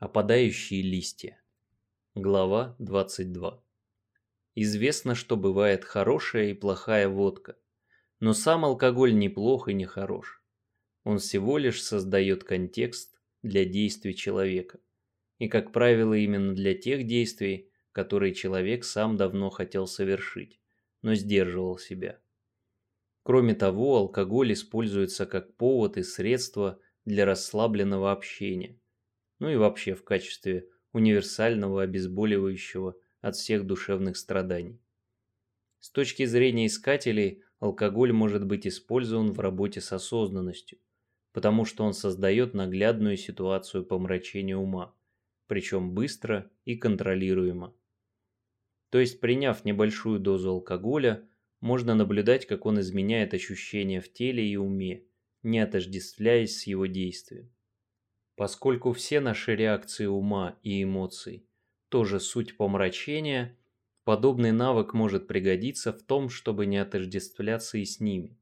Опадающие листья. Глава 22. Известно, что бывает хорошая и плохая водка, но сам алкоголь неплох и не хорош. Он всего лишь создает контекст для действий человека. И, как правило, именно для тех действий, которые человек сам давно хотел совершить, но сдерживал себя. Кроме того, алкоголь используется как повод и средство для расслабленного общения – ну и вообще в качестве универсального обезболивающего от всех душевных страданий. С точки зрения искателей, алкоголь может быть использован в работе с осознанностью, потому что он создает наглядную ситуацию помрачения ума, причем быстро и контролируемо. То есть, приняв небольшую дозу алкоголя, можно наблюдать, как он изменяет ощущения в теле и уме, не отождествляясь с его действием. Поскольку все наши реакции ума и эмоций тоже суть помрачения, подобный навык может пригодиться в том, чтобы не отождествляться и с ними.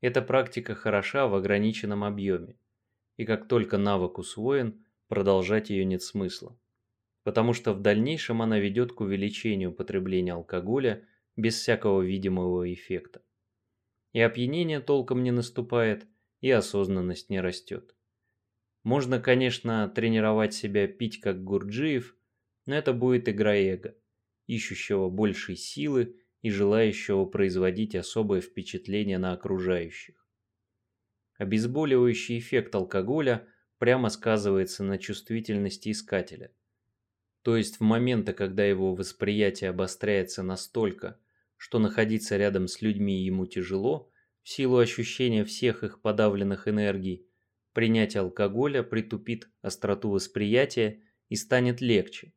Эта практика хороша в ограниченном объеме, и как только навык усвоен, продолжать ее нет смысла, потому что в дальнейшем она ведет к увеличению потребления алкоголя без всякого видимого эффекта. И опьянение толком не наступает, и осознанность не растет. Можно, конечно, тренировать себя пить как Гурджиев, но это будет игра эго, ищущего большей силы и желающего производить особое впечатление на окружающих. Обезболивающий эффект алкоголя прямо сказывается на чувствительности искателя. То есть в моменты, когда его восприятие обостряется настолько, что находиться рядом с людьми ему тяжело, в силу ощущения всех их подавленных энергий, Принятие алкоголя притупит остроту восприятия и станет легче.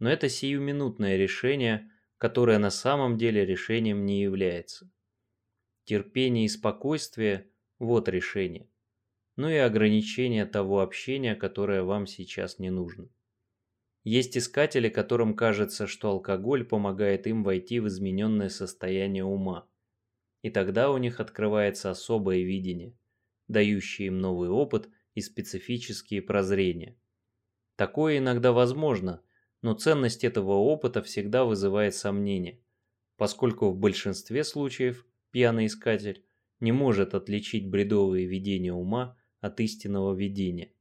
Но это сиюминутное решение, которое на самом деле решением не является. Терпение и спокойствие – вот решение. Ну и ограничение того общения, которое вам сейчас не нужно. Есть искатели, которым кажется, что алкоголь помогает им войти в измененное состояние ума. И тогда у них открывается особое видение дающие им новый опыт и специфические прозрения. Такое иногда возможно, но ценность этого опыта всегда вызывает сомнения, поскольку в большинстве случаев пьяный искатель не может отличить бредовые видения ума от истинного видения.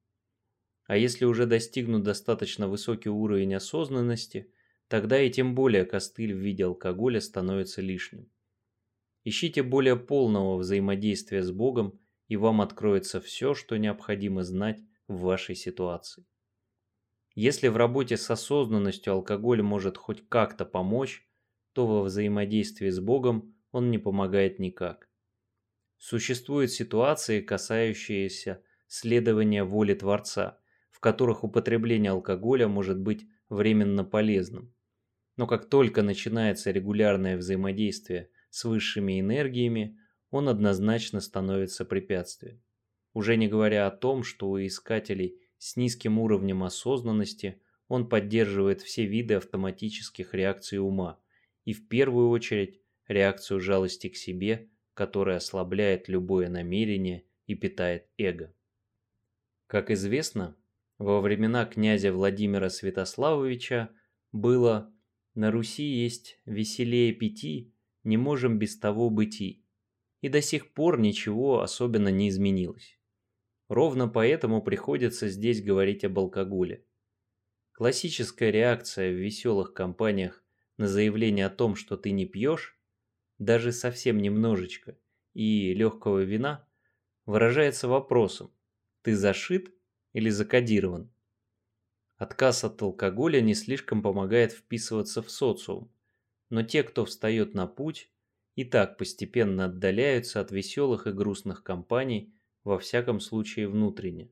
А если уже достигнут достаточно высокий уровень осознанности, тогда и тем более костыль в виде алкоголя становится лишним. Ищите более полного взаимодействия с Богом и вам откроется все, что необходимо знать в вашей ситуации. Если в работе с осознанностью алкоголь может хоть как-то помочь, то во взаимодействии с Богом он не помогает никак. Существуют ситуации, касающиеся следования воли Творца, в которых употребление алкоголя может быть временно полезным. Но как только начинается регулярное взаимодействие с высшими энергиями, он однозначно становится препятствием. Уже не говоря о том, что у искателей с низким уровнем осознанности он поддерживает все виды автоматических реакций ума и в первую очередь реакцию жалости к себе, которая ослабляет любое намерение и питает эго. Как известно, во времена князя Владимира Святославовича было «На Руси есть веселее пяти, не можем без того быти» и до сих пор ничего особенно не изменилось. Ровно поэтому приходится здесь говорить об алкоголе. Классическая реакция в веселых компаниях на заявление о том, что ты не пьешь, даже совсем немножечко, и легкого вина, выражается вопросом «ты зашит или закодирован?». Отказ от алкоголя не слишком помогает вписываться в социум, но те, кто встает на путь, и так постепенно отдаляются от веселых и грустных компаний, во всяком случае внутренне.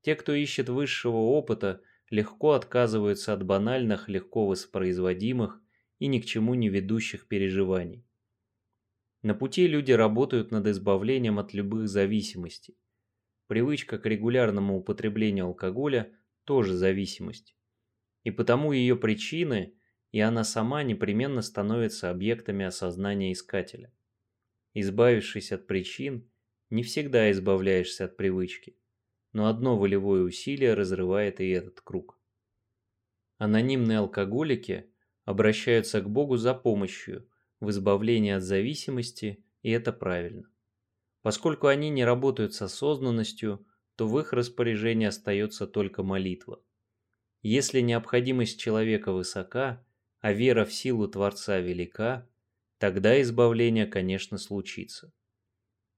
Те, кто ищет высшего опыта, легко отказываются от банальных, легко воспроизводимых и ни к чему не ведущих переживаний. На пути люди работают над избавлением от любых зависимостей. Привычка к регулярному употреблению алкоголя тоже зависимость. И потому ее причины – и она сама непременно становится объектами осознания искателя. Избавившись от причин, не всегда избавляешься от привычки. но одно волевое усилие разрывает и этот круг. Анонимные алкоголики обращаются к Богу за помощью в избавлении от зависимости, и это правильно. Поскольку они не работают с осознанностью, то в их распоряжении остается только молитва. Если необходимость человека высока, а вера в силу Творца велика, тогда избавление, конечно, случится.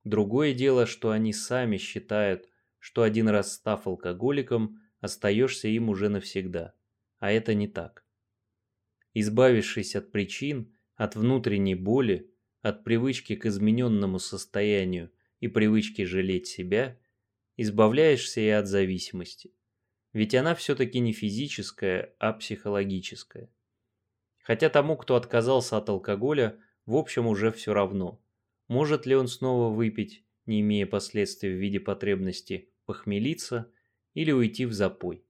Другое дело, что они сами считают, что один раз став алкоголиком, остаешься им уже навсегда, а это не так. Избавившись от причин, от внутренней боли, от привычки к измененному состоянию и привычки жалеть себя, избавляешься и от зависимости. Ведь она все-таки не физическая, а психологическая. Хотя тому, кто отказался от алкоголя, в общем уже все равно. Может ли он снова выпить, не имея последствий в виде потребности похмелиться или уйти в запой.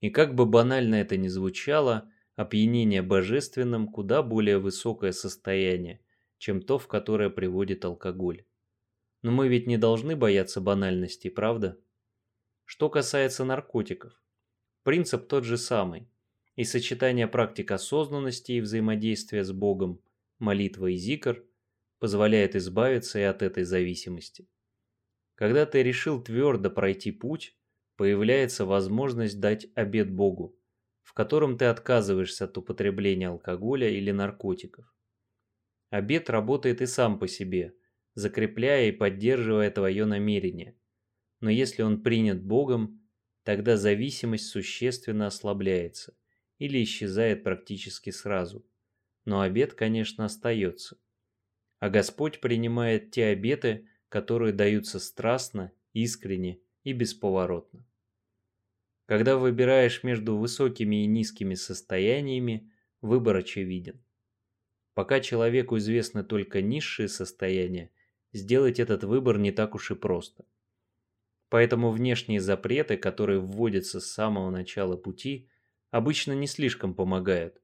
И как бы банально это ни звучало, опьянение божественным куда более высокое состояние, чем то, в которое приводит алкоголь. Но мы ведь не должны бояться банальностей, правда? Что касается наркотиков, принцип тот же самый. И сочетание практик осознанности и взаимодействия с Богом, молитва и зикр позволяет избавиться и от этой зависимости. Когда ты решил твердо пройти путь, появляется возможность дать обет Богу, в котором ты отказываешься от употребления алкоголя или наркотиков. Обет работает и сам по себе, закрепляя и поддерживая твое намерение. Но если он принят Богом, тогда зависимость существенно ослабляется или исчезает практически сразу. Но обет, конечно, остается. А Господь принимает те обеты, которые даются страстно, искренне и бесповоротно. Когда выбираешь между высокими и низкими состояниями, выбор очевиден. Пока человеку известны только низшие состояния, сделать этот выбор не так уж и просто. Поэтому внешние запреты, которые вводятся с самого начала пути, обычно не слишком помогают,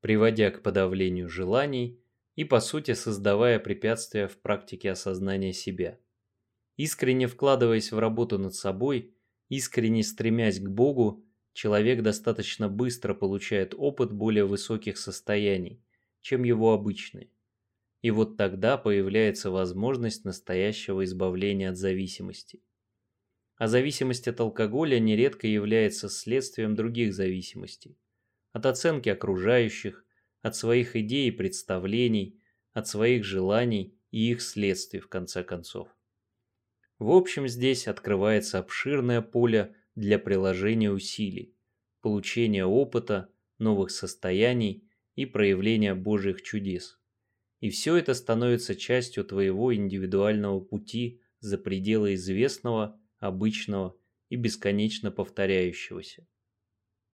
приводя к подавлению желаний и по сути создавая препятствия в практике осознания себя. Искренне вкладываясь в работу над собой, искренне стремясь к Богу, человек достаточно быстро получает опыт более высоких состояний, чем его обычные. И вот тогда появляется возможность настоящего избавления от зависимости. А зависимость от алкоголя нередко является следствием других зависимостей. От оценки окружающих, от своих идей и представлений, от своих желаний и их следствий в конце концов. В общем, здесь открывается обширное поле для приложения усилий, получения опыта, новых состояний и проявления Божьих чудес. И все это становится частью твоего индивидуального пути за пределы известного, обычного и бесконечно повторяющегося.